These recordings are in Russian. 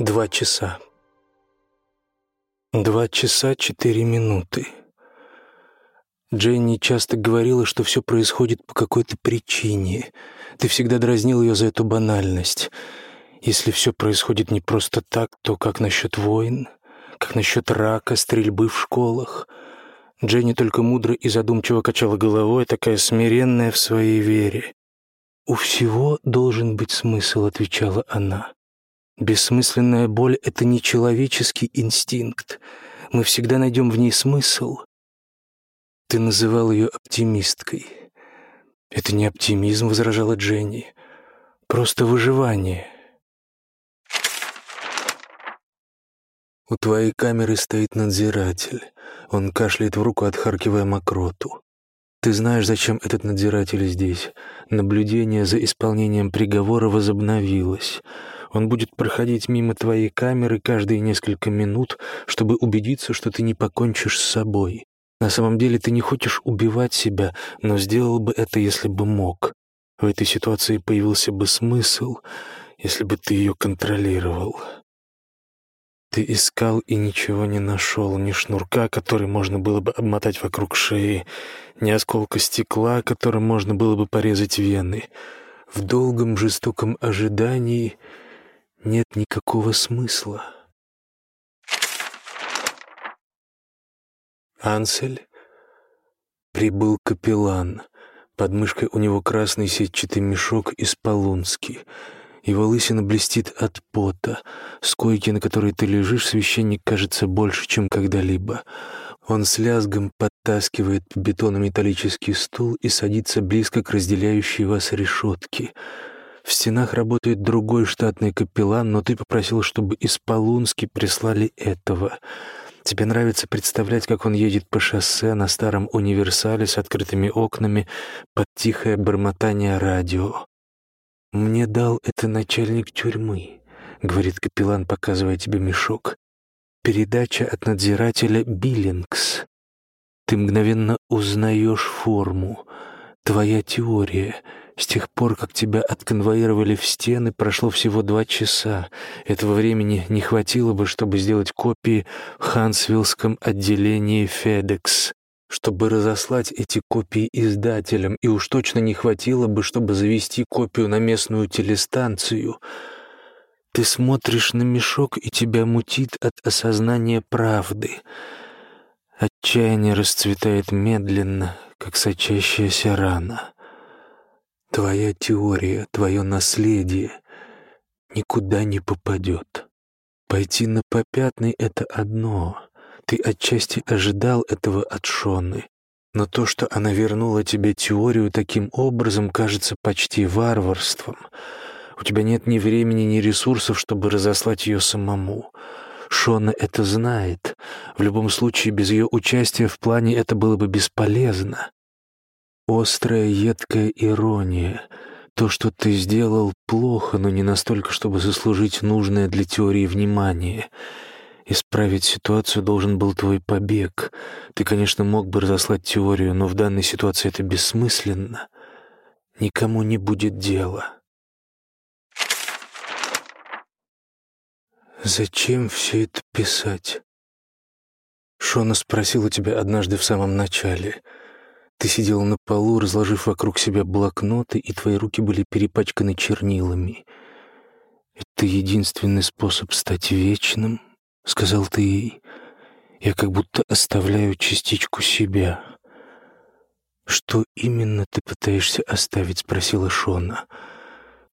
Два часа. Два часа четыре минуты. Дженни часто говорила, что все происходит по какой-то причине. Ты всегда дразнил ее за эту банальность. Если все происходит не просто так, то как насчет войн? Как насчет рака, стрельбы в школах? Дженни только мудро и задумчиво качала головой, такая смиренная в своей вере. «У всего должен быть смысл», — отвечала она. Бессмысленная боль — это не человеческий инстинкт. Мы всегда найдем в ней смысл. Ты называл ее оптимисткой. Это не оптимизм, возражала Дженни. Просто выживание. У твоей камеры стоит надзиратель. Он кашляет в руку, отхаркивая мокроту. Ты знаешь, зачем этот надзиратель здесь. Наблюдение за исполнением приговора возобновилось. Он будет проходить мимо твоей камеры каждые несколько минут, чтобы убедиться, что ты не покончишь с собой. На самом деле ты не хочешь убивать себя, но сделал бы это, если бы мог. В этой ситуации появился бы смысл, если бы ты ее контролировал. Ты искал и ничего не нашел, ни шнурка, который можно было бы обмотать вокруг шеи, ни осколка стекла, которым можно было бы порезать вены. В долгом жестоком ожидании — нет никакого смысла. Ансель прибыл капеллан. Под мышкой у него красный сетчатый мешок из полунски. Его лысина блестит от пота. С койки, на которой ты лежишь, священник кажется больше, чем когда-либо. Он с лязгом подтаскивает бетонометаллический стул и садится близко к разделяющей вас решетке — в стенах работает другой штатный капеллан, но ты попросил, чтобы из Полунски прислали этого. Тебе нравится представлять, как он едет по шоссе на старом универсале с открытыми окнами под тихое бормотание радио. «Мне дал это начальник тюрьмы», — говорит капеллан, показывая тебе мешок. «Передача от надзирателя Биллингс. Ты мгновенно узнаешь форму. Твоя теория — с тех пор, как тебя отконвоировали в стены, прошло всего два часа. Этого времени не хватило бы, чтобы сделать копии в Хансвиллском отделении FedEx, чтобы разослать эти копии издателям, и уж точно не хватило бы, чтобы завести копию на местную телестанцию. Ты смотришь на мешок, и тебя мутит от осознания правды. Отчаяние расцветает медленно, как сочащаяся рана. Твоя теория, твое наследие никуда не попадет. Пойти на попятный — это одно. Ты отчасти ожидал этого от Шоны, но то, что она вернула тебе теорию таким образом, кажется почти варварством. У тебя нет ни времени, ни ресурсов, чтобы разослать ее самому. Шона это знает. В любом случае, без ее участия в плане это было бы бесполезно. Острая, едкая ирония. То, что ты сделал, плохо, но не настолько, чтобы заслужить нужное для теории внимание. Исправить ситуацию должен был твой побег. Ты, конечно, мог бы разослать теорию, но в данной ситуации это бессмысленно. Никому не будет дела. «Зачем все это писать?» Шона спросила тебя однажды в самом начале — ты сидел на полу, разложив вокруг себя блокноты, и твои руки были перепачканы чернилами. «Это единственный способ стать вечным», — сказал ты ей. «Я как будто оставляю частичку себя». «Что именно ты пытаешься оставить?» — спросила Шона.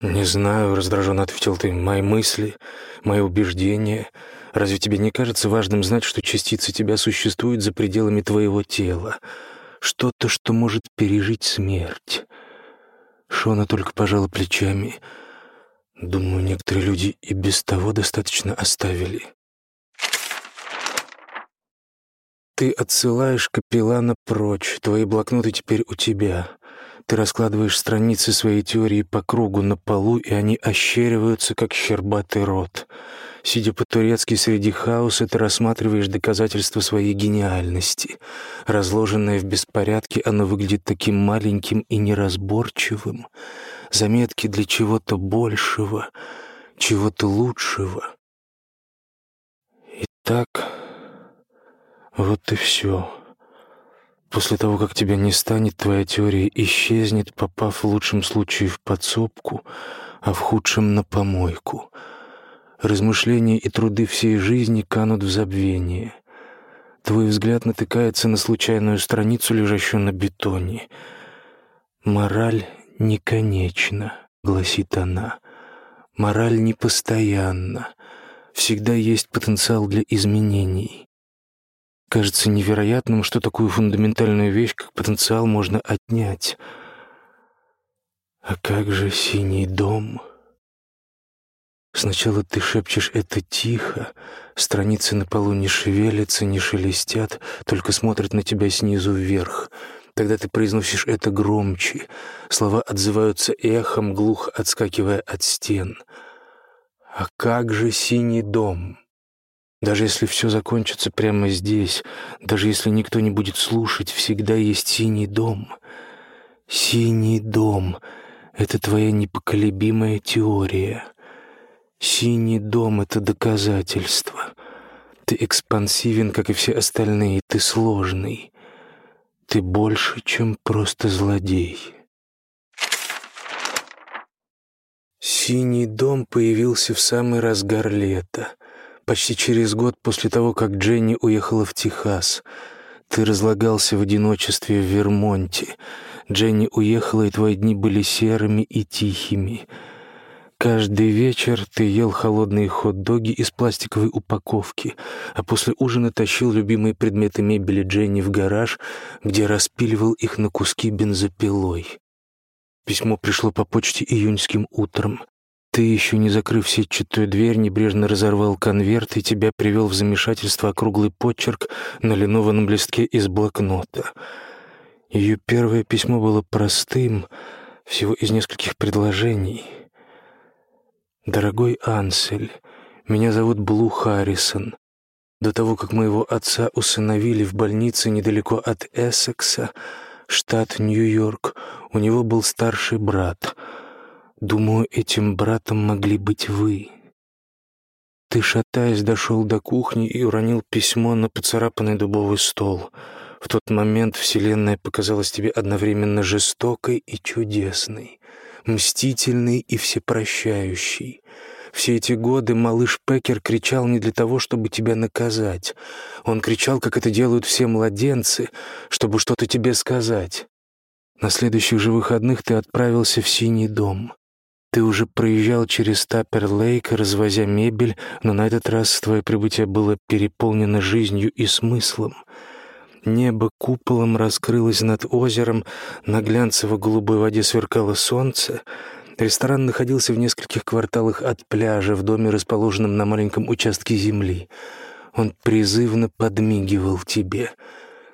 «Не знаю», — раздраженно ответил ты. «Мои мысли, мои убеждения. Разве тебе не кажется важным знать, что частица тебя существует за пределами твоего тела?» что-то, что может пережить смерть. Шона только пожала плечами. Думаю, некоторые люди и без того достаточно оставили. Ты отсылаешь капеллана прочь, твои блокноты теперь у тебя. Ты раскладываешь страницы своей теории по кругу на полу, и они ощериваются, как щербатый рот. Сидя по-турецки среди хаоса, ты рассматриваешь доказательства своей гениальности. Разложенное в беспорядке, оно выглядит таким маленьким и неразборчивым. Заметки для чего-то большего, чего-то лучшего. так, вот и все. После того, как тебя не станет, твоя теория исчезнет, попав в лучшем случае в подсобку, а в худшем — на помойку. Размышления и труды всей жизни канут в забвение. Твой взгляд натыкается на случайную страницу, лежащую на бетоне. «Мораль не конечна», — гласит она. «Мораль непостоянна. Всегда есть потенциал для изменений». Кажется невероятным, что такую фундаментальную вещь, как потенциал, можно отнять. А как же синий дом? Сначала ты шепчешь это тихо, страницы на полу не шевелятся, не шелестят, только смотрят на тебя снизу вверх. Тогда ты произносишь это громче, слова отзываются эхом, глухо отскакивая от стен. А как же синий дом? Даже если все закончится прямо здесь, даже если никто не будет слушать, всегда есть синий дом. Синий дом — это твоя непоколебимая теория. Синий дом — это доказательство. Ты экспансивен, как и все остальные, ты сложный. Ты больше, чем просто злодей. Синий дом появился в самый разгар лета — Почти через год после того, как Дженни уехала в Техас, ты разлагался в одиночестве в Вермонте. Дженни уехала, и твои дни были серыми и тихими. Каждый вечер ты ел холодные хот-доги из пластиковой упаковки, а после ужина тащил любимые предметы мебели Дженни в гараж, где распиливал их на куски бензопилой. Письмо пришло по почте июньским утром. Ты, еще не закрыв сетчатую дверь, небрежно разорвал конверт, и тебя привел в замешательство округлый почерк на линованном листке из блокнота. Ее первое письмо было простым, всего из нескольких предложений. «Дорогой Ансель, меня зовут Блу Харрисон. До того, как моего отца усыновили в больнице недалеко от Эссекса, штат Нью-Йорк, у него был старший брат — Думаю, этим братом могли быть вы. Ты, шатаясь, дошел до кухни и уронил письмо на поцарапанный дубовый стол. В тот момент Вселенная показалась тебе одновременно жестокой и чудесной, мстительной и всепрощающей. Все эти годы малыш Пекер кричал не для того, чтобы тебя наказать. Он кричал, как это делают все младенцы, чтобы что-то тебе сказать. На следующих же выходных ты отправился в Синий дом. Ты уже проезжал через Таппер-Лейк, развозя мебель, но на этот раз твое прибытие было переполнено жизнью и смыслом. Небо куполом раскрылось над озером, на глянцево-голубой воде сверкало солнце. Ресторан находился в нескольких кварталах от пляжа, в доме, расположенном на маленьком участке земли. Он призывно подмигивал тебе.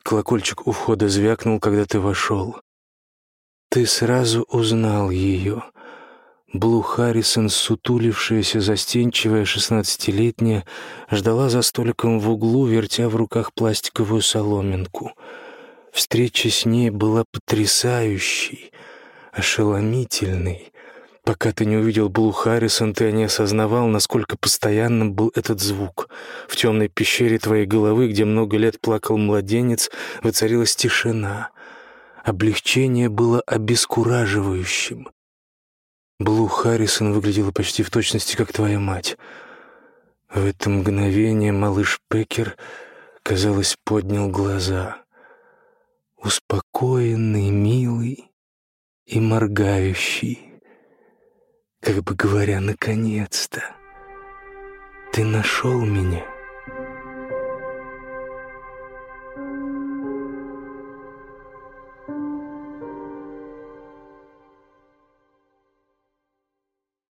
Колокольчик у входа звякнул, когда ты вошел. Ты сразу узнал ее — Блу Харрисон, сутулившаяся, застенчивая шестнадцатилетняя, ждала за столиком в углу, вертя в руках пластиковую соломинку. Встреча с ней была потрясающей, ошеломительной. Пока ты не увидел Блу Харрисон, ты не осознавал, насколько постоянным был этот звук. В темной пещере твоей головы, где много лет плакал младенец, воцарилась тишина. Облегчение было обескураживающим. Блу Харрисон выглядела почти в точности, как твоя мать. В это мгновение малыш Пекер, казалось, поднял глаза. Успокоенный, милый и моргающий. Как бы говоря, наконец-то. Ты нашел меня.